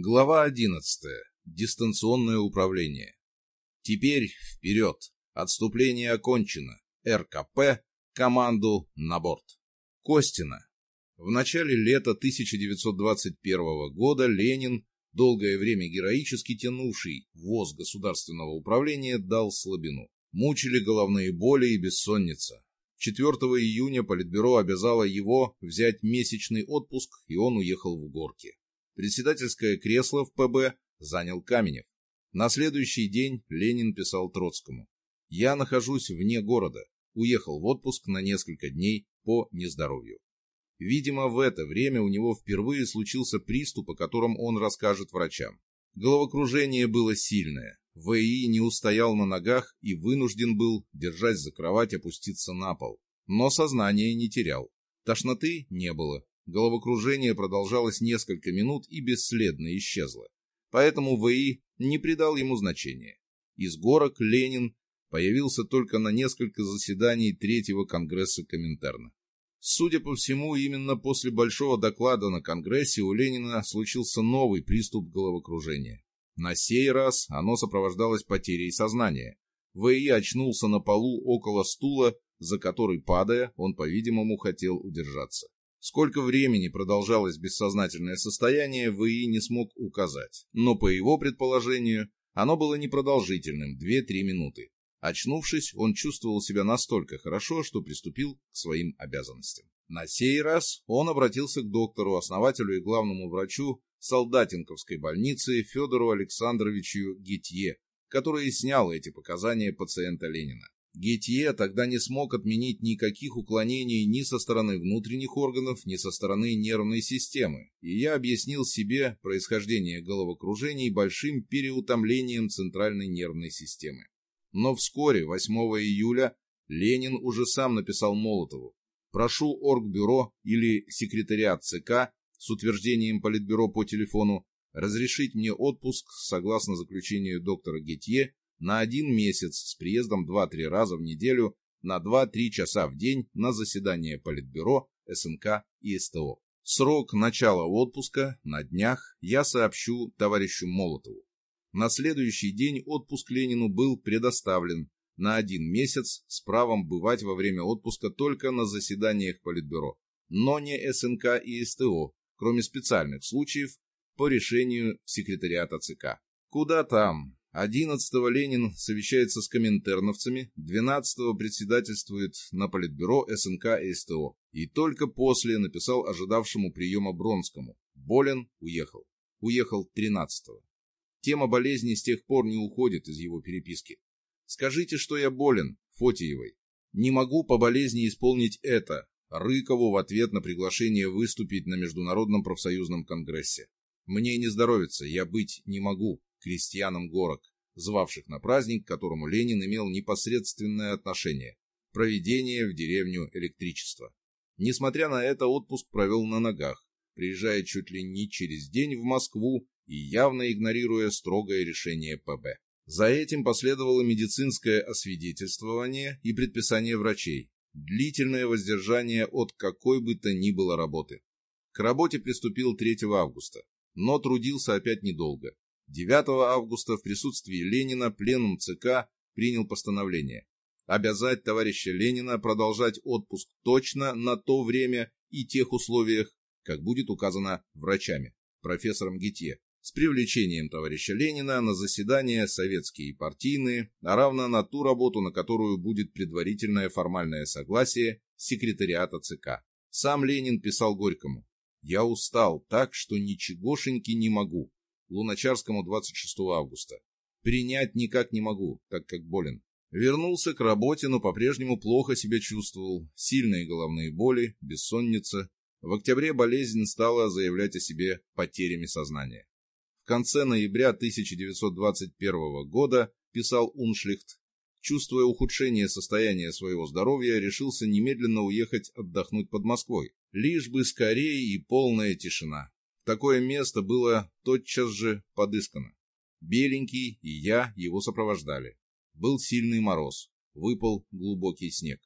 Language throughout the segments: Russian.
Глава 11. Дистанционное управление. Теперь вперед. Отступление окончено. РКП. Команду на борт. Костина. В начале лета 1921 года Ленин, долгое время героически тянувший ВОЗ государственного управления, дал слабину. Мучили головные боли и бессонница. 4 июня Политбюро обязало его взять месячный отпуск, и он уехал в горки. Председательское кресло в ПБ занял Каменев. На следующий день Ленин писал Троцкому. «Я нахожусь вне города. Уехал в отпуск на несколько дней по нездоровью». Видимо, в это время у него впервые случился приступ, о котором он расскажет врачам. Головокружение было сильное. ВИ не устоял на ногах и вынужден был, держась за кровать, опуститься на пол. Но сознание не терял. Тошноты не было, Головокружение продолжалось несколько минут и бесследно исчезло. Поэтому ВИ не придал ему значения. Из горок Ленин появился только на несколько заседаний Третьего Конгресса Коминтерна. Судя по всему, именно после большого доклада на Конгрессе у Ленина случился новый приступ головокружения. На сей раз оно сопровождалось потерей сознания. ВИ очнулся на полу около стула, за который, падая, он, по-видимому, хотел удержаться. Сколько времени продолжалось бессознательное состояние, ВИ не смог указать, но по его предположению, оно было непродолжительным – 2-3 минуты. Очнувшись, он чувствовал себя настолько хорошо, что приступил к своим обязанностям. На сей раз он обратился к доктору, основателю и главному врачу Солдатинковской больницы Федору Александровичу Гитье, который снял эти показания пациента Ленина. Гетье тогда не смог отменить никаких уклонений ни со стороны внутренних органов, ни со стороны нервной системы, и я объяснил себе происхождение головокружений большим переутомлением центральной нервной системы. Но вскоре, 8 июля, Ленин уже сам написал Молотову «Прошу Оргбюро или секретариат ЦК с утверждением Политбюро по телефону разрешить мне отпуск согласно заключению доктора Гетье на один месяц с приездом 2-3 раза в неделю на 2-3 часа в день на заседание Политбюро, СНК и СТО. Срок начала отпуска на днях я сообщу товарищу Молотову. На следующий день отпуск Ленину был предоставлен на один месяц с правом бывать во время отпуска только на заседаниях Политбюро, но не СНК и СТО, кроме специальных случаев по решению секретариата ЦК. Куда там, 11-го Ленин совещается с коминтерновцами, 12-го председательствует на Политбюро СНК и СТО. И только после написал ожидавшему приема Бронскому. Болен, уехал. Уехал 13-го. Тема болезни с тех пор не уходит из его переписки. «Скажите, что я болен, Фотиевой. Не могу по болезни исполнить это». Рыкову в ответ на приглашение выступить на Международном профсоюзном конгрессе. «Мне не здоровится, я быть не могу крестьянам горок, звавших на праздник, к которому Ленин имел непосредственное отношение – проведение в деревню электричества. Несмотря на это, отпуск провел на ногах, приезжая чуть ли не через день в Москву и явно игнорируя строгое решение ПБ. За этим последовало медицинское освидетельствование и предписание врачей, длительное воздержание от какой бы то ни было работы. К работе приступил 3 августа, но трудился опять недолго. 9 августа в присутствии Ленина пленум ЦК принял постановление обязать товарища Ленина продолжать отпуск точно на то время и тех условиях, как будет указано врачами, профессором Гитье, с привлечением товарища Ленина на заседания советские и партийные, а равно на ту работу, на которую будет предварительное формальное согласие секретариата ЦК. Сам Ленин писал Горькому «Я устал так, что ничегошеньки не могу. Луначарскому 26 августа. Принять никак не могу, так как болен. Вернулся к работе, но по-прежнему плохо себя чувствовал. Сильные головные боли, бессонница. В октябре болезнь стала заявлять о себе потерями сознания. В конце ноября 1921 года, писал Уншлихт, чувствуя ухудшение состояния своего здоровья, решился немедленно уехать отдохнуть под Москвой. Лишь бы скорее и полная тишина. Такое место было тотчас же подыскано. Беленький и я его сопровождали. Был сильный мороз, выпал глубокий снег.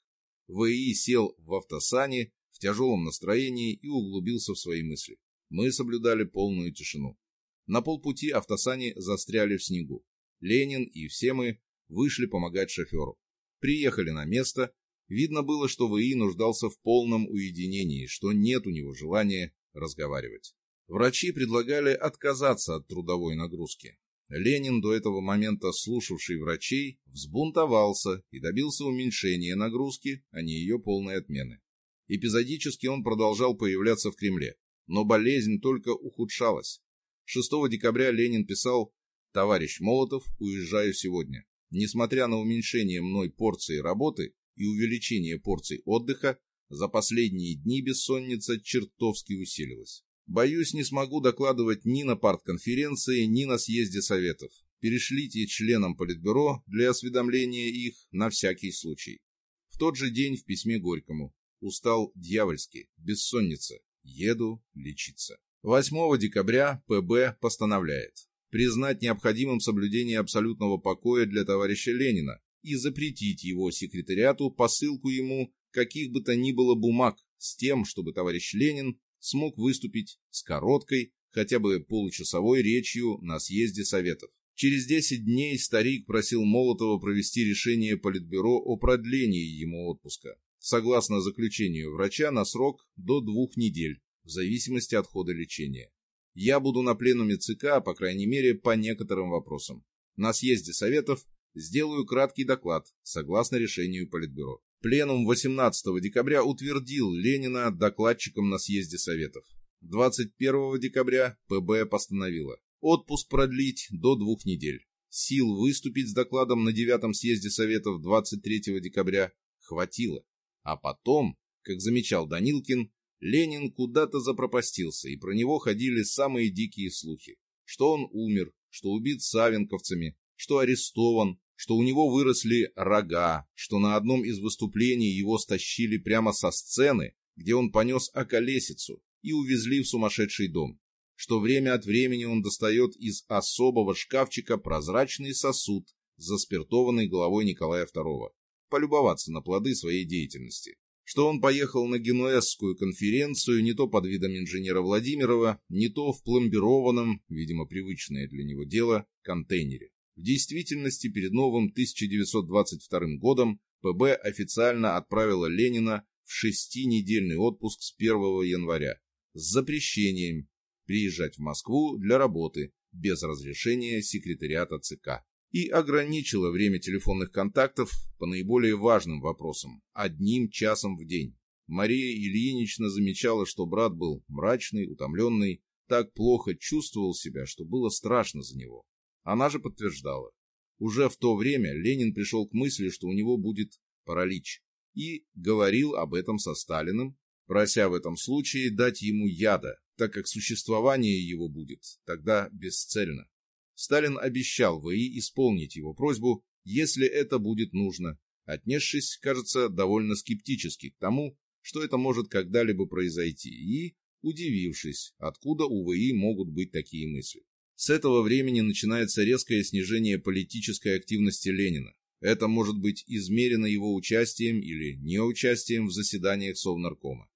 ВИ сел в автосане в тяжелом настроении и углубился в свои мысли. Мы соблюдали полную тишину. На полпути автосани застряли в снегу. Ленин и все мы вышли помогать шоферу. Приехали на место. Видно было, что ВИ нуждался в полном уединении, что нет у него желания разговаривать. Врачи предлагали отказаться от трудовой нагрузки. Ленин, до этого момента слушавший врачей, взбунтовался и добился уменьшения нагрузки, а не ее полной отмены. Эпизодически он продолжал появляться в Кремле, но болезнь только ухудшалась. 6 декабря Ленин писал «Товарищ Молотов, уезжаю сегодня. Несмотря на уменьшение мной порции работы и увеличение порций отдыха, за последние дни бессонница чертовски усилилась. Боюсь, не смогу докладывать ни на партконференции, ни на съезде советов. Перешлите членам Политбюро для осведомления их на всякий случай. В тот же день в письме Горькому. Устал дьявольски, бессонница. Еду лечиться. 8 декабря ПБ постановляет признать необходимым соблюдение абсолютного покоя для товарища Ленина и запретить его секретариату посылку ему каких бы то ни было бумаг с тем, чтобы товарищ Ленин смог выступить с короткой, хотя бы получасовой речью на съезде Советов. Через 10 дней старик просил Молотова провести решение Политбюро о продлении ему отпуска, согласно заключению врача на срок до двух недель, в зависимости от хода лечения. Я буду на пленуме ЦК, по крайней мере, по некоторым вопросам. На съезде Советов сделаю краткий доклад, согласно решению Политбюро. Пленум 18 декабря утвердил Ленина докладчиком на съезде Советов. 21 декабря ПБ постановила отпуск продлить до двух недель. Сил выступить с докладом на девятом съезде Советов 23 декабря хватило. А потом, как замечал Данилкин, Ленин куда-то запропастился, и про него ходили самые дикие слухи. Что он умер, что убит савенковцами, что арестован, что у него выросли рога, что на одном из выступлений его стащили прямо со сцены, где он понес околесицу, и увезли в сумасшедший дом, что время от времени он достает из особого шкафчика прозрачный сосуд с заспиртованной головой Николая II, полюбоваться на плоды своей деятельности что он поехал на Генуэзскую конференцию не то под видом инженера Владимирова, не то в пломбированном, видимо, привычное для него дело, контейнере. В действительности, перед новым 1922 годом ПБ официально отправила Ленина в шестинедельный отпуск с 1 января с запрещением приезжать в Москву для работы без разрешения секретариата ЦК и ограничила время телефонных контактов по наиболее важным вопросам одним часом в день. Мария Ильинична замечала, что брат был мрачный, утомленный, так плохо чувствовал себя, что было страшно за него. Она же подтверждала. Уже в то время Ленин пришел к мысли, что у него будет паралич, и говорил об этом со Сталиным, прося в этом случае дать ему яда, так как существование его будет тогда бесцельно. Сталин обещал ВИ исполнить его просьбу, если это будет нужно, отнесшись, кажется, довольно скептически к тому, что это может когда-либо произойти, и удивившись, откуда у ВИ могут быть такие мысли. С этого времени начинается резкое снижение политической активности Ленина. Это может быть измерено его участием или неучастием в заседаниях Совнаркома.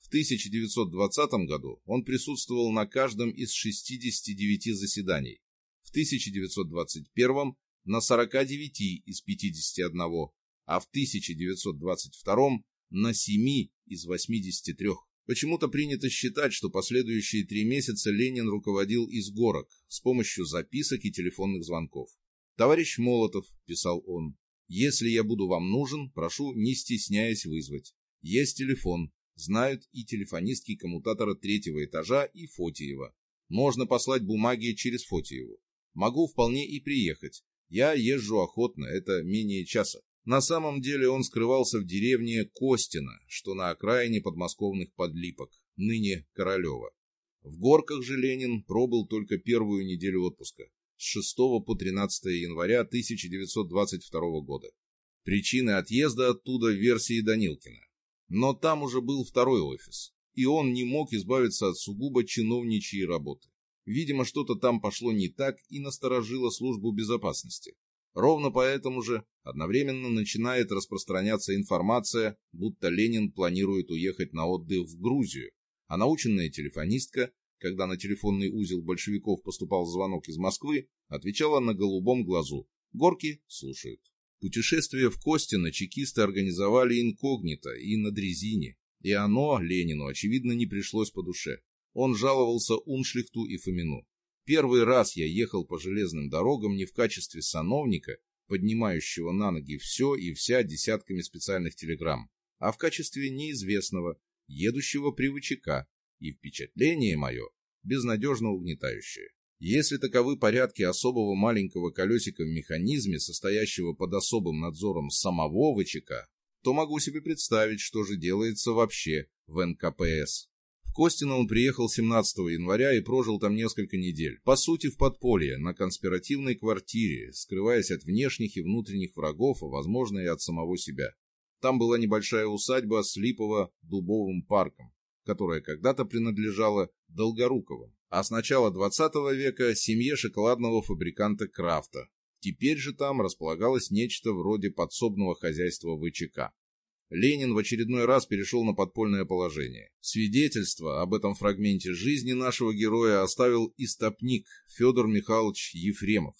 В 1920 году он присутствовал на каждом из 69 заседаний, 1921 на 49 из 51, а в 1922 на 7 из 83. Почему-то принято считать, что последующие три месяца Ленин руководил из горок с помощью записок и телефонных звонков. «Товарищ Молотов», – писал он, – «если я буду вам нужен, прошу, не стесняясь вызвать. Есть телефон, знают и телефонистки коммутатора третьего этажа и Фотиева. Можно послать бумаги через Фотиеву. Могу вполне и приехать. Я езжу охотно, это менее часа. На самом деле он скрывался в деревне Костина, что на окраине подмосковных подлипок, ныне Королева. В горках же Ленин пробыл только первую неделю отпуска, с 6 по 13 января 1922 года. Причины отъезда оттуда в версии Данилкина. Но там уже был второй офис, и он не мог избавиться от сугубо чиновничьей работы. Видимо, что-то там пошло не так и насторожило службу безопасности. Ровно поэтому же одновременно начинает распространяться информация, будто Ленин планирует уехать на отдых в Грузию, а наученная телефонистка, когда на телефонный узел большевиков поступал звонок из Москвы, отвечала на голубом глазу. Горки слушают. Путешествие в Костино чекисты организовали инкогнито и на дрезине, и оно Ленину, очевидно, не пришлось по душе. Он жаловался Уншлихту и Фомину. Первый раз я ехал по железным дорогам не в качестве сановника, поднимающего на ноги все и вся десятками специальных телеграмм, а в качестве неизвестного, едущего привычака, и впечатление мое безнадежно угнетающее. Если таковы порядки особого маленького колесика в механизме, состоящего под особым надзором самого ВЧК, то могу себе представить, что же делается вообще в НКПС. В Костино он приехал 17 января и прожил там несколько недель. По сути, в подполье, на конспиративной квартире, скрываясь от внешних и внутренних врагов, а возможно и от самого себя. Там была небольшая усадьба с липово-дубовым парком, которая когда-то принадлежала Долгоруковым, а с начала 20 века семье шоколадного фабриканта Крафта. Теперь же там располагалось нечто вроде подсобного хозяйства ВЧК. Ленин в очередной раз перешел на подпольное положение. Свидетельство об этом фрагменте жизни нашего героя оставил истопник Федор Михайлович Ефремов.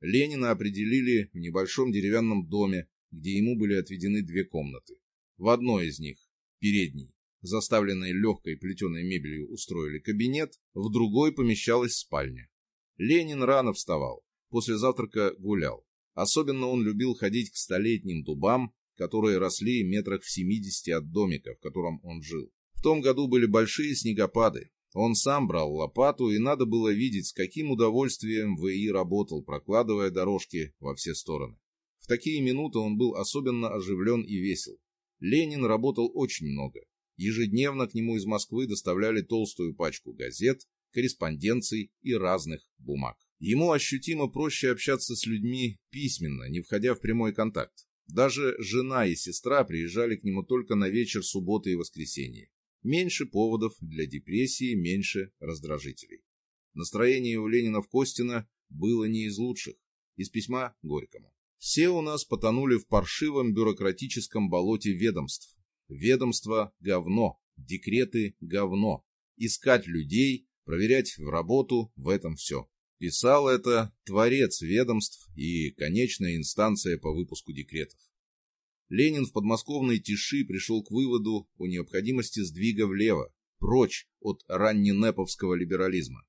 Ленина определили в небольшом деревянном доме, где ему были отведены две комнаты. В одной из них, передней, заставленной легкой плетеной мебелью устроили кабинет, в другой помещалась спальня. Ленин рано вставал, после завтрака гулял. Особенно он любил ходить к столетним дубам, которые росли метрах в 70 от домика, в котором он жил. В том году были большие снегопады. Он сам брал лопату, и надо было видеть, с каким удовольствием ВИ работал, прокладывая дорожки во все стороны. В такие минуты он был особенно оживлен и весел. Ленин работал очень много. Ежедневно к нему из Москвы доставляли толстую пачку газет, корреспонденций и разных бумаг. Ему ощутимо проще общаться с людьми письменно, не входя в прямой контакт. Даже жена и сестра приезжали к нему только на вечер субботы и воскресенья. Меньше поводов для депрессии, меньше раздражителей. Настроение у Ленина в Костина было не из лучших. Из письма Горькому. Все у нас потонули в паршивом бюрократическом болоте ведомств. Ведомство – говно, декреты – говно. Искать людей, проверять в работу – в этом все. Писал это творец ведомств и конечная инстанция по выпуску декретов. Ленин в подмосковной тиши пришел к выводу о необходимости сдвига влево, прочь от ранненеповского либерализма.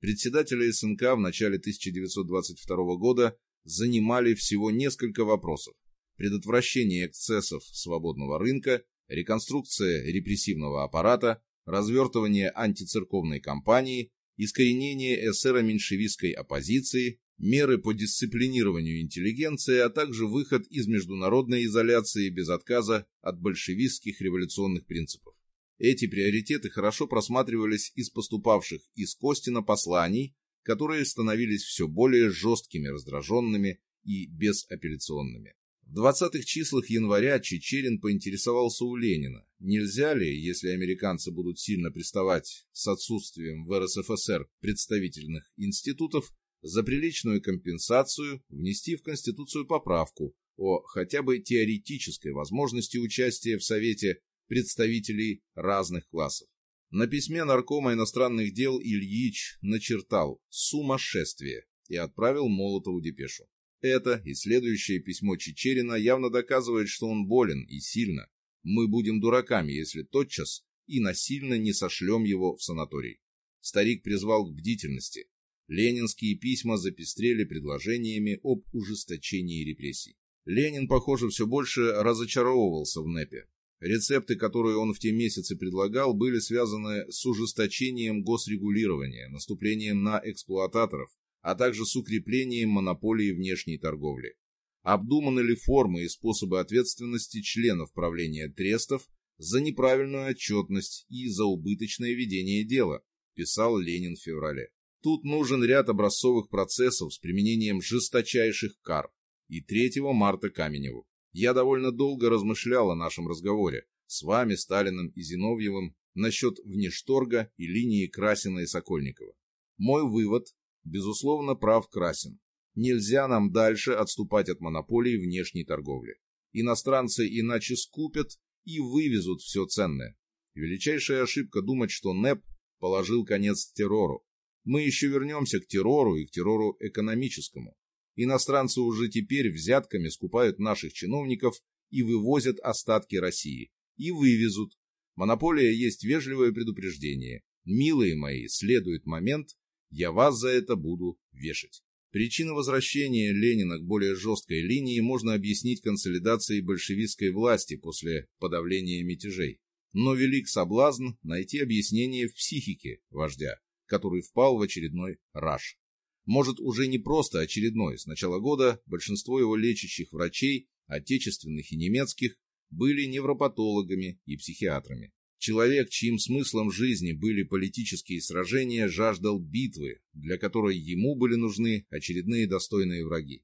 Председатели СНК в начале 1922 года занимали всего несколько вопросов. Предотвращение эксцессов свободного рынка, реконструкция репрессивного аппарата, развертывание антицерковной кампании, искоренение эсеро-меньшевистской оппозиции, меры по дисциплинированию интеллигенции, а также выход из международной изоляции без отказа от большевистских революционных принципов. Эти приоритеты хорошо просматривались из поступавших из Костина посланий, которые становились все более жесткими, раздраженными и безапелляционными. В 20-х числах января Чечерин поинтересовался у Ленина, нельзя ли, если американцы будут сильно приставать с отсутствием в РСФСР представительных институтов, за приличную компенсацию внести в Конституцию поправку о хотя бы теоретической возможности участия в Совете представителей разных классов. На письме наркома иностранных дел Ильич начертал «сумасшествие» и отправил Молотову депешу. Это и следующее письмо Чечерина явно доказывает, что он болен и сильно. Мы будем дураками, если тотчас и насильно не сошлем его в санаторий. Старик призвал к бдительности. Ленинские письма запестрели предложениями об ужесточении репрессий. Ленин, похоже, все больше разочаровывался в НЭПе. Рецепты, которые он в те месяцы предлагал, были связаны с ужесточением госрегулирования, наступлением на эксплуататоров, а также с укреплением монополии внешней торговли. Обдуманы ли формы и способы ответственности членов правления трестов за неправильную отчетность и за убыточное ведение дела, писал Ленин в феврале. Тут нужен ряд образцовых процессов с применением жесточайших кар. И 3 марта Каменеву. Я довольно долго размышлял о нашем разговоре с вами, Сталиным и Зиновьевым насчет внешторга и линии Красина и Сокольникова. Мой вывод Безусловно, прав Красин. Нельзя нам дальше отступать от монополии внешней торговли. Иностранцы иначе скупят и вывезут все ценное. Величайшая ошибка думать, что НЭП положил конец террору. Мы еще вернемся к террору и к террору экономическому. Иностранцы уже теперь взятками скупают наших чиновников и вывозят остатки России. И вывезут. Монополия есть вежливое предупреждение. Милые мои, следует момент, я вас за это буду вешать. Причину возвращения Ленина к более жесткой линии можно объяснить консолидацией большевистской власти после подавления мятежей. Но велик соблазн найти объяснение в психике вождя, который впал в очередной раж. Может, уже не просто очередной. С начала года большинство его лечащих врачей, отечественных и немецких, были невропатологами и психиатрами. Человек, чьим смыслом жизни были политические сражения, жаждал битвы, для которой ему были нужны очередные достойные враги.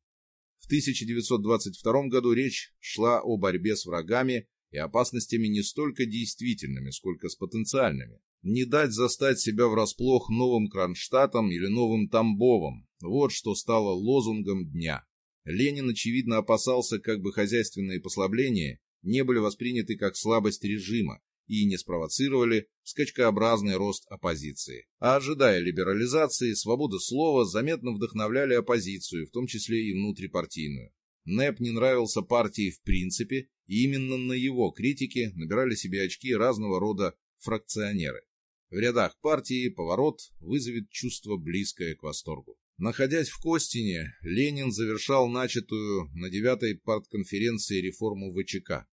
В 1922 году речь шла о борьбе с врагами и опасностями не столько действительными, сколько с потенциальными. Не дать застать себя врасплох новым Кронштадтом или новым Тамбовом – вот что стало лозунгом дня. Ленин, очевидно, опасался, как бы хозяйственные послабления не были восприняты как слабость режима, и не спровоцировали скачкообразный рост оппозиции. А ожидая либерализации, свободы слова заметно вдохновляли оппозицию, в том числе и внутрипартийную. НЭП не нравился партии в принципе, и именно на его критике набирали себе очки разного рода фракционеры. В рядах партии поворот вызовет чувство близкое к восторгу. Находясь в Костине, Ленин завершал начатую на девятой партконференции реформу ВЧК.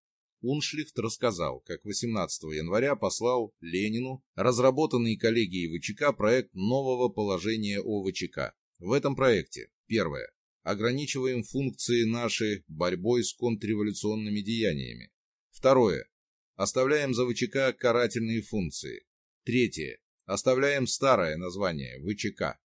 Уншлихт рассказал, как 18 января послал Ленину разработанный коллегией ВЧК проект нового положения о ВЧК. В этом проекте, первое, ограничиваем функции наши борьбой с контрреволюционными деяниями. Второе, оставляем за ВЧК карательные функции. Третье, оставляем старое название ВЧК.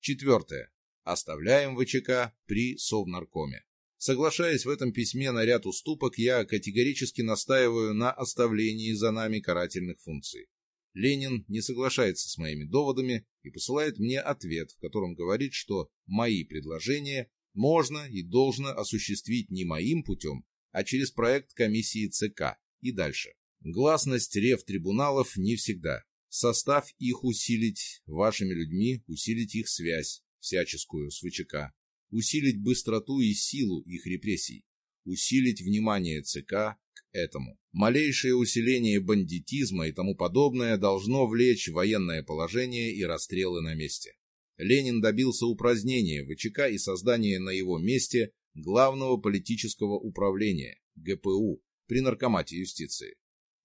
Четвертое, оставляем ВЧК при Совнаркоме. Соглашаясь в этом письме на ряд уступок, я категорически настаиваю на оставлении за нами карательных функций. Ленин не соглашается с моими доводами и посылает мне ответ, в котором говорит, что мои предложения можно и должно осуществить не моим путем, а через проект комиссии ЦК и дальше. Гласность рев-трибуналов не всегда. Состав их усилить вашими людьми, усилить их связь, всяческую, с ВЧК усилить быстроту и силу их репрессий, усилить внимание ЦК к этому. Малейшее усиление бандитизма и тому подобное должно влечь военное положение и расстрелы на месте. Ленин добился упразднения ВЧК и создания на его месте Главного политического управления, ГПУ, при Наркомате юстиции.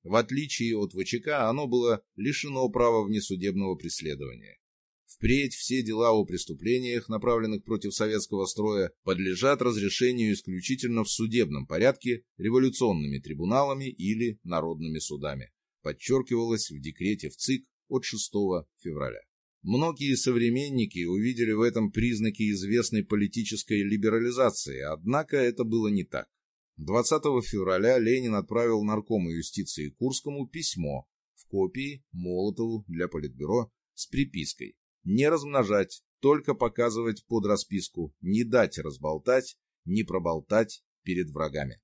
В отличие от ВЧК, оно было лишено права внесудебного преследования. Впредь все дела о преступлениях, направленных против советского строя, подлежат разрешению исключительно в судебном порядке революционными трибуналами или народными судами, подчеркивалось в декрете в ЦИК от 6 февраля. Многие современники увидели в этом признаки известной политической либерализации, однако это было не так. 20 февраля Ленин отправил наркому юстиции Курскому письмо в копии Молотову для Политбюро с припиской не размножать, только показывать под расписку, не дать разболтать, не проболтать перед врагами.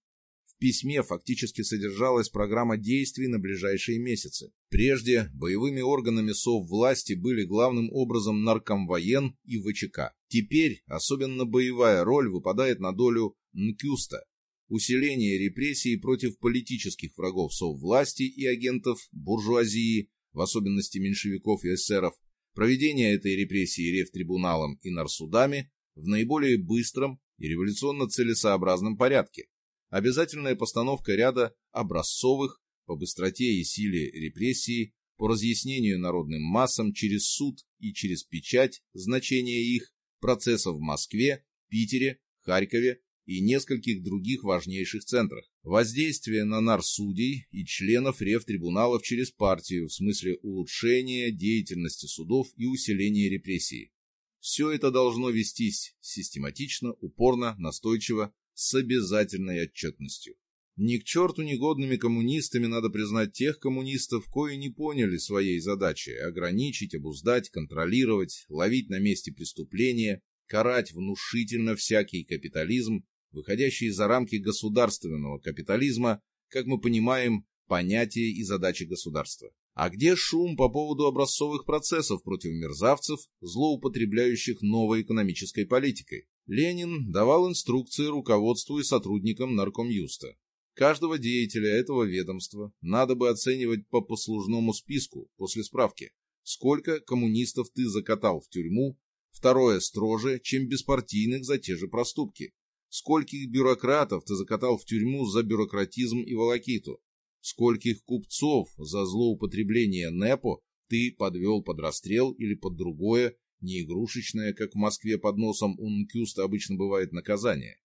В письме фактически содержалась программа действий на ближайшие месяцы. Прежде боевыми органами соввласти были главным образом наркомвоен и ВЧК. Теперь особенно боевая роль выпадает на долю НКЮСТа. Усиление репрессий против политических врагов соввласти и агентов буржуазии, в особенности меньшевиков и эсеров, проведение этой репрессии рефтрибуналом и нарсудами в наиболее быстром и революционно целесообразном порядке, обязательная постановка ряда образцовых по быстроте и силе репрессий, по разъяснению народным массам через суд и через печать значения их процессов в Москве, Питере, Харькове и нескольких других важнейших центрах. Воздействие на нарсудей и членов рефтрибуналов через партию в смысле улучшения деятельности судов и усиления репрессий. Все это должно вестись систематично, упорно, настойчиво, с обязательной отчетностью. Ни к черту негодными коммунистами надо признать тех коммунистов, кои не поняли своей задачи – ограничить, обуздать, контролировать, ловить на месте преступления, карать внушительно всякий капитализм выходящие за рамки государственного капитализма, как мы понимаем, понятия и задачи государства. А где шум по поводу образцовых процессов против мерзавцев, злоупотребляющих новой экономической политикой? Ленин давал инструкции руководству и сотрудникам наркомюста. Каждого деятеля этого ведомства надо бы оценивать по послужному списку после справки. Сколько коммунистов ты закатал в тюрьму? Второе строже, чем беспартийных за те же проступки. Скольких бюрократов ты закатал в тюрьму за бюрократизм и волокиту? Скольких купцов за злоупотребление НЭПО ты подвел под расстрел или под другое, не игрушечное, как в Москве под носом у Нкюста обычно бывает наказание?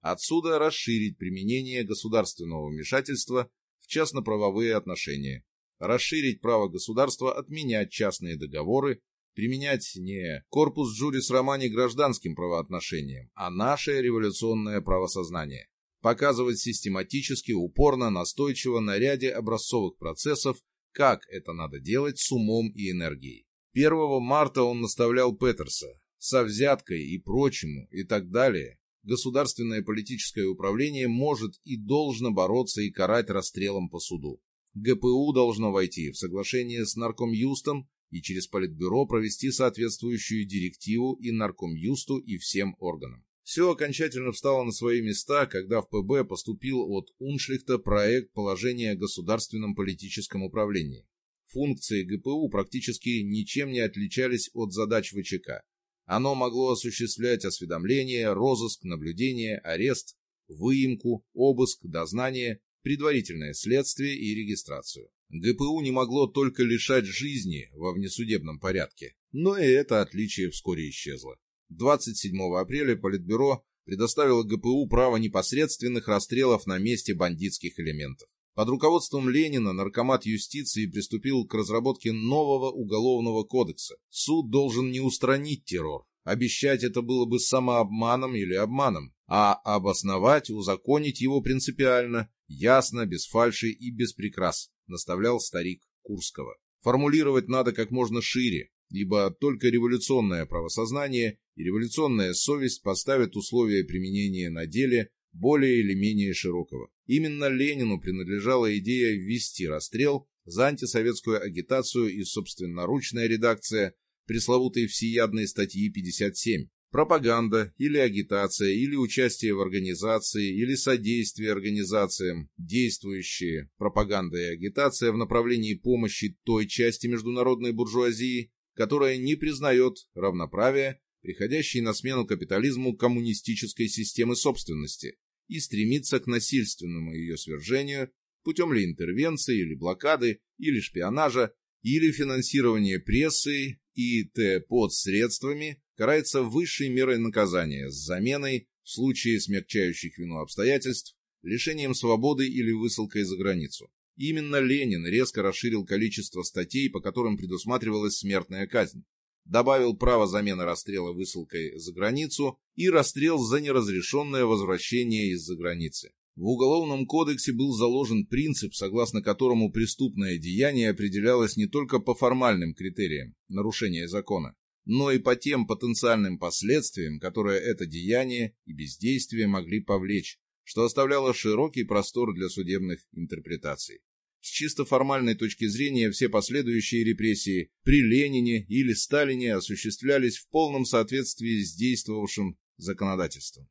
Отсюда расширить применение государственного вмешательства в частно-правовые отношения, расширить право государства отменять частные договоры, применять не корпус джурис романи гражданским правоотношениям, а наше революционное правосознание, показывать систематически, упорно, настойчиво на ряде образцовых процессов, как это надо делать с умом и энергией. 1 марта он наставлял Петерса со взяткой и прочему и так далее. Государственное политическое управление может и должно бороться и карать расстрелом по суду. ГПУ должно войти в соглашение с Наркомюстом и через Политбюро провести соответствующую директиву и Наркомюсту и всем органам. Все окончательно встало на свои места, когда в ПБ поступил от Уншлихта проект положения о государственном политическом управлении. Функции ГПУ практически ничем не отличались от задач ВЧК. Оно могло осуществлять осведомление, розыск, наблюдение, арест, выемку, обыск, дознание предварительное следствие и регистрацию. ГПУ не могло только лишать жизни во внесудебном порядке, но и это отличие вскоре исчезло. 27 апреля Политбюро предоставило ГПУ право непосредственных расстрелов на месте бандитских элементов. Под руководством Ленина наркомат юстиции приступил к разработке нового уголовного кодекса. Суд должен не устранить террор. Обещать это было бы самообманом или обманом, а обосновать, узаконить его принципиально, ясно, без фальши и без прикрас, наставлял старик Курского. Формулировать надо как можно шире, ибо только революционное правосознание и революционная совесть поставят условия применения на деле более или менее широкого. Именно Ленину принадлежала идея ввести расстрел за антисоветскую агитацию и собственноручная редакция пресловутой всеядной статьи 57, пропаганда или агитация, или участие в организации, или содействие организациям, действующие пропаганда и агитация в направлении помощи той части международной буржуазии, которая не признает равноправия, приходящей на смену капитализму коммунистической системы собственности, и стремится к насильственному ее свержению путем ли интервенции, или блокады, или шпионажа, или финансирования прессы и т. под средствами, карается высшей мерой наказания с заменой, в случае смягчающих вину обстоятельств, лишением свободы или высылкой за границу. Именно Ленин резко расширил количество статей, по которым предусматривалась смертная казнь. Добавил право замены расстрела высылкой за границу и расстрел за неразрешенное возвращение из-за границы. В Уголовном кодексе был заложен принцип, согласно которому преступное деяние определялось не только по формальным критериям нарушения закона, но и по тем потенциальным последствиям, которые это деяние и бездействие могли повлечь, что оставляло широкий простор для судебных интерпретаций. С чисто формальной точки зрения все последующие репрессии при Ленине или Сталине осуществлялись в полном соответствии с действовавшим законодательством.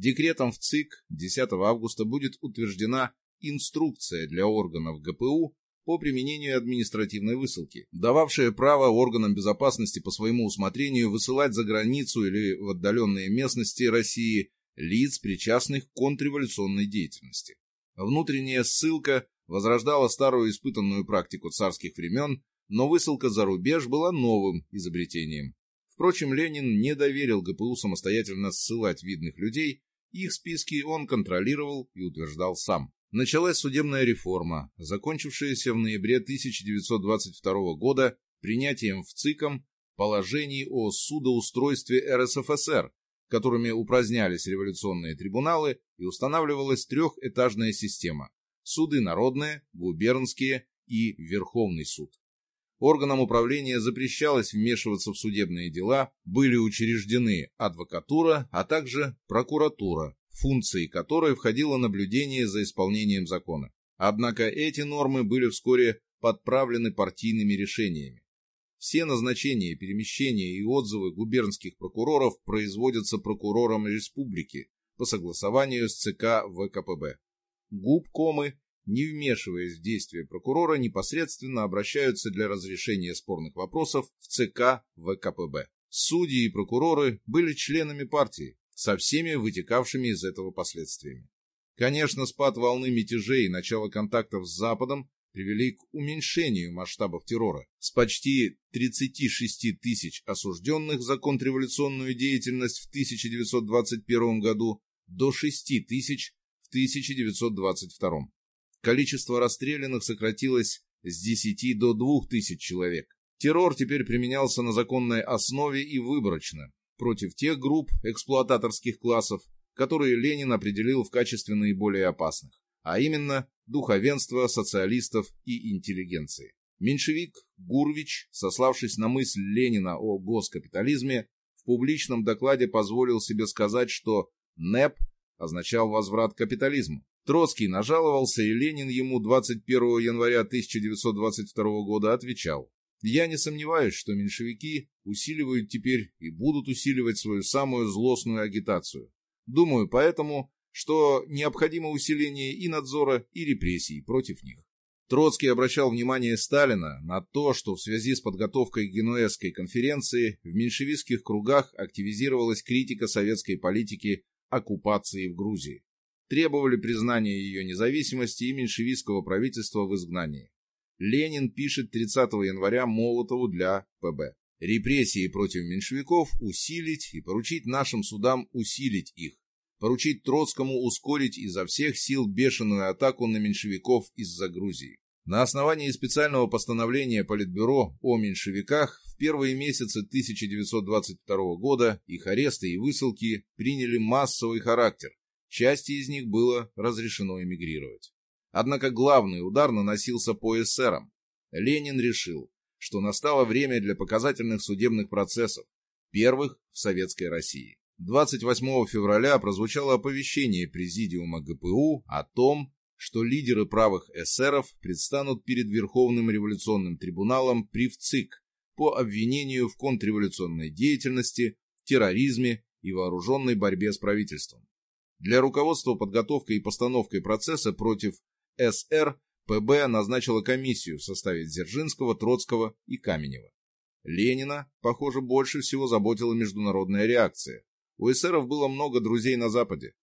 Декретом в ЦИК 10 августа будет утверждена инструкция для органов ГПУ по применению административной высылки, дававшая право органам безопасности по своему усмотрению высылать за границу или в отдаленные местности России лиц, причастных к контрреволюционной деятельности. Внутренняя ссылка возрождала старую испытанную практику царских времен, но высылка за рубеж была новым изобретением. Впрочем, Ленин не доверил ГПУ самостоятельно ссылать видных людей, их списки он контролировал и утверждал сам. Началась судебная реформа, закончившаяся в ноябре 1922 года принятием в ЦИКом положений о судоустройстве РСФСР, которыми упразднялись революционные трибуналы и устанавливалась трехэтажная система – суды народные, губернские и Верховный суд. Органам управления запрещалось вмешиваться в судебные дела, были учреждены адвокатура, а также прокуратура, функцией которой входило наблюдение за исполнением закона. Однако эти нормы были вскоре подправлены партийными решениями. Все назначения, перемещения и отзывы губернских прокуроров производятся прокурором республики по согласованию с ЦК ВКПБ. Губкомы, не вмешиваясь в действия прокурора, непосредственно обращаются для разрешения спорных вопросов в ЦК ВКПБ. Судьи и прокуроры были членами партии, со всеми вытекавшими из этого последствиями. Конечно, спад волны мятежей и начало контактов с Западом привели к уменьшению масштабов террора. С почти 36 тысяч осужденных за контрреволюционную деятельность в 1921 году до 6 тысяч в 1922. Количество расстрелянных сократилось с 10 до 2 тысяч человек. Террор теперь применялся на законной основе и выборочно, против тех групп эксплуататорских классов, которые Ленин определил в качестве наиболее опасных, а именно духовенство, социалистов и интеллигенции. Меньшевик Гурвич, сославшись на мысль Ленина о госкапитализме, в публичном докладе позволил себе сказать, что НЭП означал возврат к капитализму. Троцкий нажаловался, и Ленин ему 21 января 1922 года отвечал «Я не сомневаюсь, что меньшевики усиливают теперь и будут усиливать свою самую злостную агитацию. Думаю поэтому, что необходимо усиление и надзора, и репрессий против них. Троцкий обращал внимание Сталина на то, что в связи с подготовкой к Генуэзской конференции в меньшевистских кругах активизировалась критика советской политики оккупации в Грузии. Требовали признания ее независимости и меньшевистского правительства в изгнании. Ленин пишет 30 января Молотову для ПБ. Репрессии против меньшевиков усилить и поручить нашим судам усилить их. Поручить Троцкому ускорить изо всех сил бешеную атаку на меньшевиков из-за Грузии. На основании специального постановления Политбюро о меньшевиках в первые месяцы 1922 года их аресты и высылки приняли массовый характер. Части из них было разрешено эмигрировать. Однако главный удар наносился по эсерам. Ленин решил, что настало время для показательных судебных процессов, первых в Советской России. 28 февраля прозвучало оповещение Президиума ГПУ о том, что лидеры правых эсеров предстанут перед Верховным революционным трибуналом при ВЦИК по обвинению в контрреволюционной деятельности, терроризме и вооруженной борьбе с правительством. Для руководства подготовкой и постановкой процесса против СР ПБ назначила комиссию в составе Дзержинского, Троцкого и Каменева. Ленина, похоже, больше всего заботила международная реакция. У эсеров было много друзей на Западе.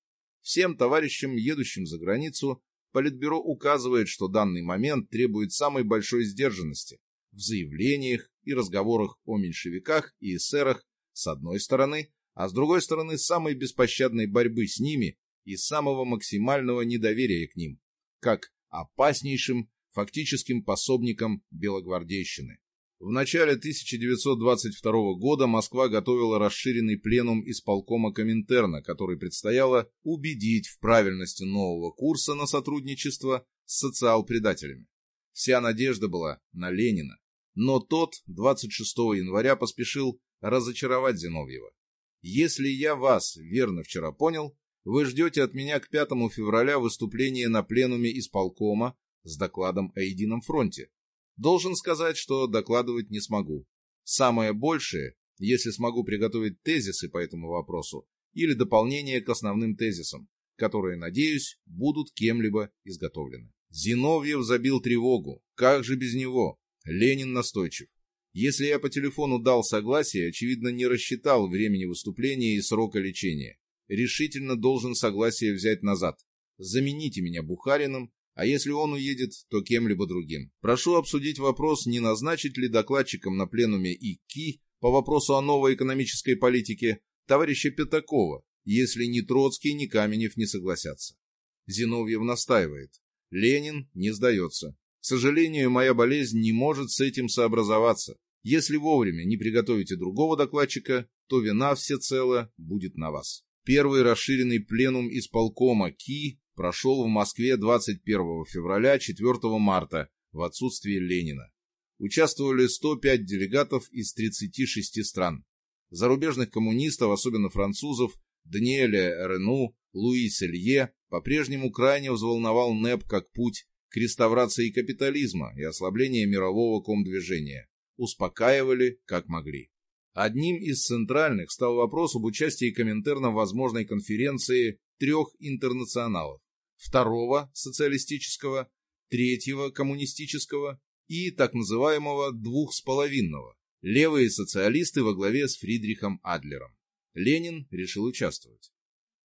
Всем товарищам, едущим за границу, Политбюро указывает, что данный момент требует самой большой сдержанности в заявлениях и разговорах о меньшевиках и эсерах с одной стороны, а с другой стороны самой беспощадной борьбы с ними и самого максимального недоверия к ним, как опаснейшим фактическим пособником белогвардейщины. В начале 1922 года Москва готовила расширенный пленум исполкома Коминтерна, который предстояло убедить в правильности нового курса на сотрудничество с социал-предателями. Вся надежда была на Ленина, но тот 26 января поспешил разочаровать Зиновьева. «Если я вас верно вчера понял, вы ждете от меня к 5 февраля выступления на пленуме исполкома с докладом о Едином фронте. Должен сказать, что докладывать не смогу. Самое большее, если смогу приготовить тезисы по этому вопросу или дополнение к основным тезисам, которые, надеюсь, будут кем-либо изготовлены. Зиновьев забил тревогу. Как же без него? Ленин настойчив. Если я по телефону дал согласие, очевидно, не рассчитал времени выступления и срока лечения решительно должен согласие взять назад. Замените меня Бухариным, а если он уедет, то кем-либо другим. Прошу обсудить вопрос, не назначить ли докладчиком на пленуме ИКИ по вопросу о новой экономической политике товарища Пятакова, если ни Троцкий, ни Каменев не согласятся. Зиновьев настаивает. Ленин не сдается. К сожалению, моя болезнь не может с этим сообразоваться. Если вовремя не приготовите другого докладчика, то вина всецело будет на вас. Первый расширенный пленум исполкома КИ прошел в Москве 21 февраля 4 марта в отсутствие Ленина. Участвовали 105 делегатов из 36 стран. Зарубежных коммунистов, особенно французов, Даниэля Рену, Луи Селье, по-прежнему крайне взволновал НЭП как путь к реставрации капитализма и ослаблению мирового комдвижения, успокаивали как могли. Одним из центральных стал вопрос об участии Коминтерна в возможной конференции трех интернационалов – второго социалистического, третьего коммунистического и так называемого двухсполовинного – левые социалисты во главе с Фридрихом Адлером. Ленин решил участвовать.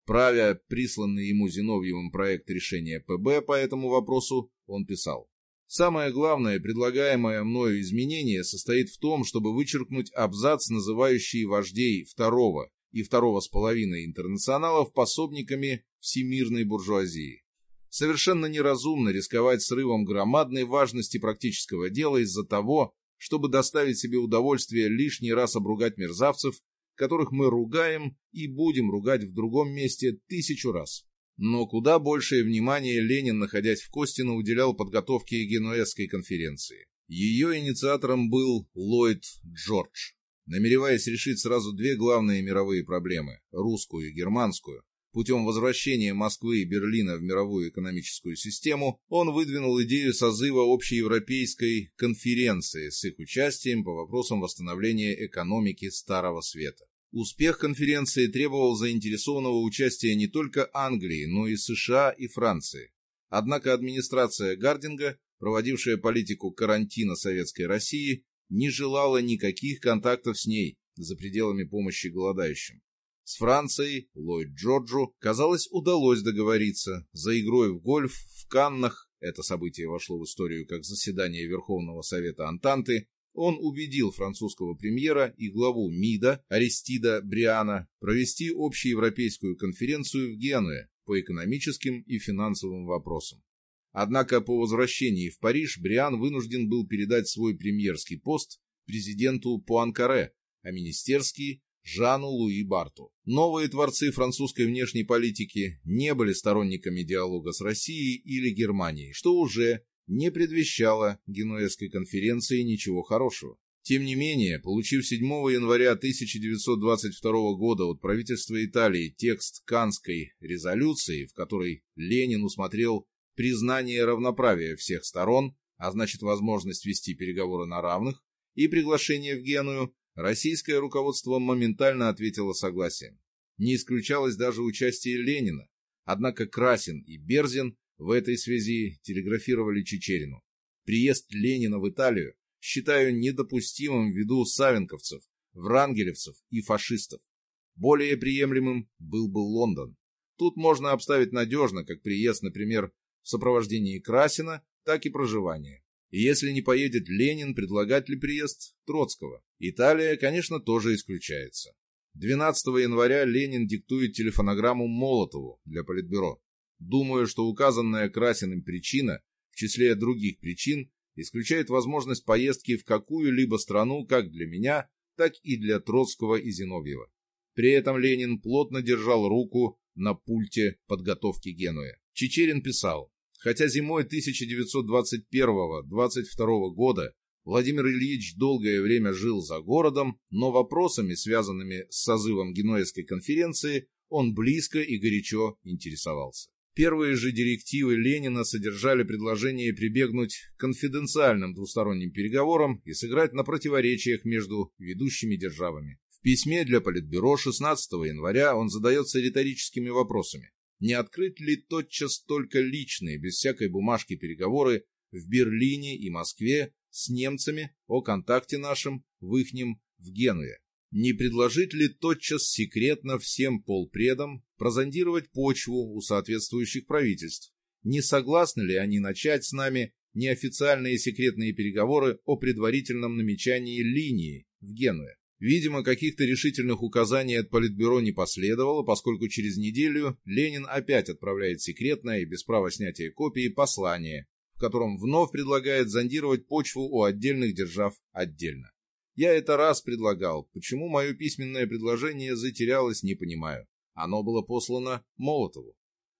Правя присланный ему Зиновьевым проект решения ПБ по этому вопросу, он писал. Самое главное предлагаемое мною изменение состоит в том, чтобы вычеркнуть абзац, называющий вождей второго и второго с половиной интернационалов пособниками всемирной буржуазии. Совершенно неразумно рисковать срывом громадной важности практического дела из-за того, чтобы доставить себе удовольствие лишний раз обругать мерзавцев, которых мы ругаем и будем ругать в другом месте тысячу раз. Но куда большее внимание Ленин, находясь в Костино, уделял подготовке Генуэзской конференции. Ее инициатором был Ллойд Джордж. Намереваясь решить сразу две главные мировые проблемы – русскую и германскую, путем возвращения Москвы и Берлина в мировую экономическую систему, он выдвинул идею созыва общеевропейской конференции с их участием по вопросам восстановления экономики Старого Света. Успех конференции требовал заинтересованного участия не только Англии, но и США и Франции. Однако администрация Гардинга, проводившая политику карантина Советской России, не желала никаких контактов с ней за пределами помощи голодающим. С Францией Ллойд Джорджу, казалось, удалось договориться. За игрой в гольф в Каннах, это событие вошло в историю как заседание Верховного Совета Антанты, он убедил французского премьера и главу МИДа Аристида Бриана провести общеевропейскую конференцию в Генуе по экономическим и финансовым вопросам. Однако по возвращении в Париж Бриан вынужден был передать свой премьерский пост президенту Пуанкаре, а министерский – Жану Луи Барту. Новые творцы французской внешней политики не были сторонниками диалога с Россией или Германией, что уже не предвещало Генуэзской конференции ничего хорошего. Тем не менее, получив 7 января 1922 года от правительства Италии текст Канской резолюции, в которой Ленин усмотрел признание равноправия всех сторон, а значит возможность вести переговоры на равных, и приглашение в Геную, российское руководство моментально ответило согласием. Не исключалось даже участие Ленина, однако Красин и Берзин в этой связи телеграфировали Чечерину. Приезд Ленина в Италию считаю недопустимым ввиду савенковцев, врангелевцев и фашистов. Более приемлемым был бы Лондон. Тут можно обставить надежно, как приезд, например, в сопровождении Красина, так и проживание. И если не поедет Ленин, предлагать ли приезд Троцкого? Италия, конечно, тоже исключается. 12 января Ленин диктует телефонограмму Молотову для Политбюро. Думаю, что указанная Красиным причина, в числе других причин, исключает возможность поездки в какую-либо страну как для меня, так и для Троцкого и Зиновьева. При этом Ленин плотно держал руку на пульте подготовки Генуя. Чечерин писал, хотя зимой 1921-22 года Владимир Ильич долгое время жил за городом, но вопросами, связанными с созывом Генуэзской конференции, он близко и горячо интересовался. Первые же директивы Ленина содержали предложение прибегнуть к конфиденциальным двусторонним переговорам и сыграть на противоречиях между ведущими державами. В письме для Политбюро 16 января он задается риторическими вопросами. Не открыть ли тотчас только личные, без всякой бумажки переговоры в Берлине и Москве с немцами о контакте нашем в ихнем в Генуе? Не предложить ли тотчас секретно всем полпредам прозондировать почву у соответствующих правительств? Не согласны ли они начать с нами неофициальные секретные переговоры о предварительном намечании линии в Генуе? Видимо, каких-то решительных указаний от Политбюро не последовало, поскольку через неделю Ленин опять отправляет секретное и без права снятия копии послание, в котором вновь предлагает зондировать почву у отдельных держав отдельно. Я это раз предлагал. Почему мое письменное предложение затерялось, не понимаю. Оно было послано Молотову.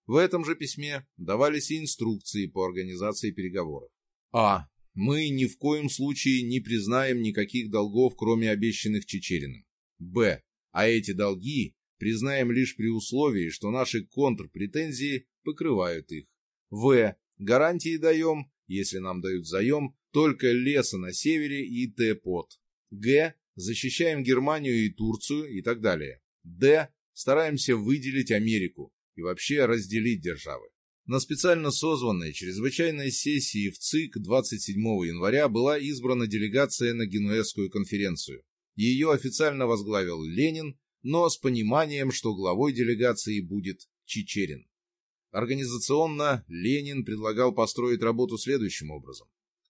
В этом же письме давались и инструкции по организации переговоров. А. Мы ни в коем случае не признаем никаких долгов, кроме обещанных Чечериным. Б. А эти долги признаем лишь при условии, что наши контрпретензии покрывают их. В. Гарантии даем, если нам дают заем, только леса на севере и Т-под. Г. Защищаем Германию и Турцию и так далее. Д. Стараемся выделить Америку и вообще разделить державы. На специально созванной чрезвычайной сессии в ЦИК 27 января была избрана делегация на Генуэзскую конференцию. Ее официально возглавил Ленин, но с пониманием, что главой делегации будет Чичерин. Организационно Ленин предлагал построить работу следующим образом.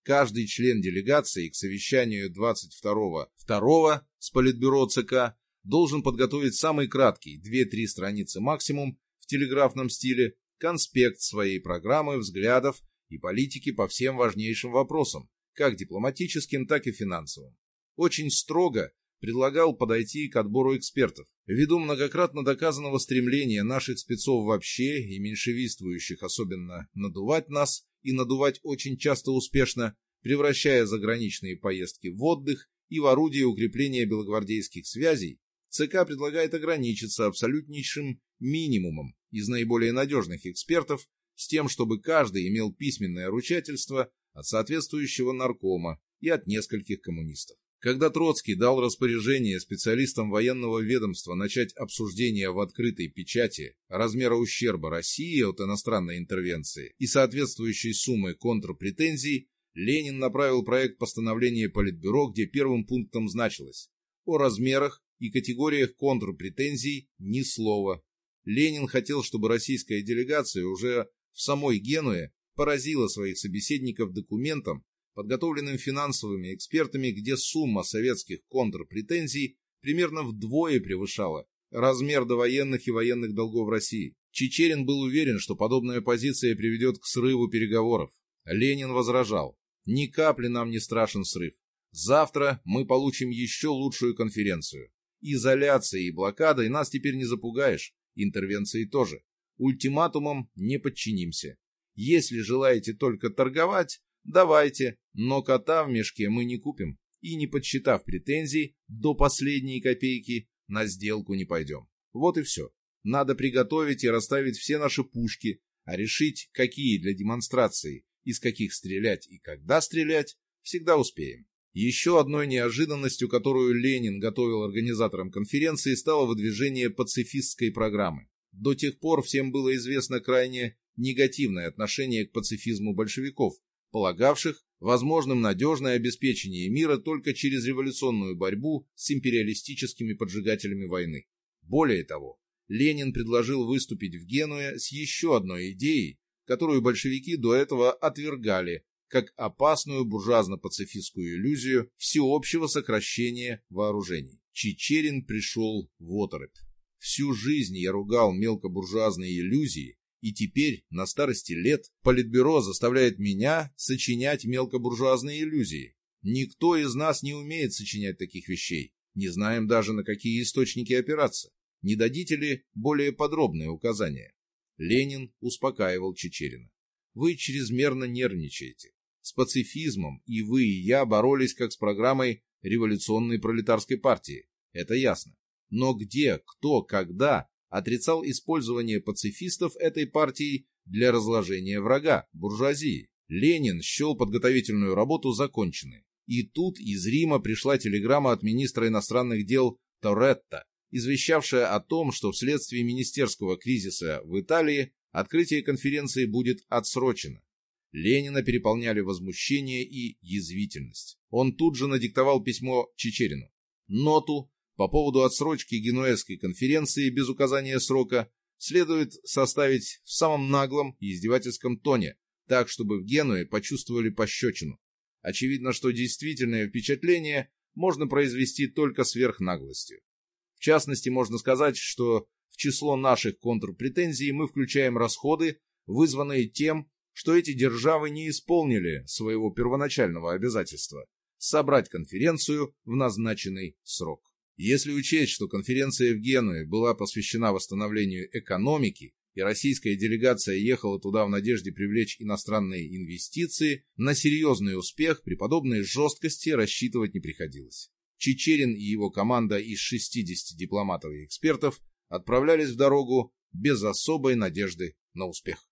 Каждый член делегации к совещанию 22.02 с Политбюро ЦК должен подготовить самый краткий, 2-3 страницы максимум, в телеграфном стиле, конспект своей программы, взглядов и политики по всем важнейшим вопросам, как дипломатическим, так и финансовым. Очень строго предлагал подойти к отбору экспертов. Ввиду многократно доказанного стремления наших спецов вообще и меньшевистующих особенно надувать нас, и надувать очень часто успешно, превращая заграничные поездки в отдых и в орудие укрепления белогвардейских связей, ЦК предлагает ограничиться абсолютнейшим минимумом из наиболее надежных экспертов с тем, чтобы каждый имел письменное ручательство от соответствующего наркома и от нескольких коммунистов. Когда Троцкий дал распоряжение специалистам военного ведомства начать обсуждение в открытой печати размера ущерба России от иностранной интервенции и соответствующей суммы контрпретензий, Ленин направил проект постановления Политбюро, где первым пунктом значилось о размерах и категориях контрпретензий ни слова. Ленин хотел, чтобы российская делегация уже в самой Генуе поразила своих собеседников документом, подготовленным финансовыми экспертами, где сумма советских контрпретензий примерно вдвое превышала размер довоенных и военных долгов России. Чечерин был уверен, что подобная позиция приведет к срыву переговоров. Ленин возражал, ни капли нам не страшен срыв. Завтра мы получим еще лучшую конференцию. Изоляцией и блокадой нас теперь не запугаешь, интервенцией тоже. Ультиматумом не подчинимся. Если желаете только торговать, давайте, но кота в мешке мы не купим. И не подсчитав претензий до последней копейки, на сделку не пойдем. Вот и все. Надо приготовить и расставить все наши пушки, а решить, какие для демонстрации, из каких стрелять и когда стрелять, всегда успеем. Еще одной неожиданностью, которую Ленин готовил организаторам конференции, стало выдвижение пацифистской программы. До тех пор всем было известно крайне негативное отношение к пацифизму большевиков, полагавших возможным надежное обеспечение мира только через революционную борьбу с империалистическими поджигателями войны. Более того, Ленин предложил выступить в Генуе с еще одной идеей, которую большевики до этого отвергали как опасную буржуазно-пацифистскую иллюзию всеобщего сокращения вооружений. Чичерин пришел в оторопь. Всю жизнь я ругал мелкобуржуазные иллюзии, и теперь, на старости лет, Политбюро заставляет меня сочинять мелкобуржуазные иллюзии. Никто из нас не умеет сочинять таких вещей. Не знаем даже, на какие источники опираться. Не дадите ли более подробные указания? Ленин успокаивал Чечерина. Вы чрезмерно нервничаете. С пацифизмом и вы, и я боролись как с программой революционной пролетарской партии. Это ясно. Но где, кто, когда отрицал использование пацифистов этой партией для разложения врага, буржуазии. Ленин счел подготовительную работу законченной. И тут из Рима пришла телеграмма от министра иностранных дел Торетто, извещавшая о том, что вследствие министерского кризиса в Италии открытие конференции будет отсрочено. Ленина переполняли возмущение и язвительность. Он тут же надиктовал письмо Чечерину. Ноту по поводу отсрочки Генуэзской конференции без указания срока следует составить в самом наглом и издевательском тоне, так, чтобы в Генуе почувствовали пощечину. Очевидно, что действительное впечатление можно произвести только сверхнаглостью. В частности, можно сказать, что в число наших контрпретензий мы включаем расходы, вызванные тем, что эти державы не исполнили своего первоначального обязательства – собрать конференцию в назначенный срок. Если учесть, что конференция в Генуе была посвящена восстановлению экономики, и российская делегация ехала туда в надежде привлечь иностранные инвестиции, на серьезный успех при подобной жесткости рассчитывать не приходилось. Чечерин и его команда из 60 дипломатов и экспертов отправлялись в дорогу без особой надежды на успех.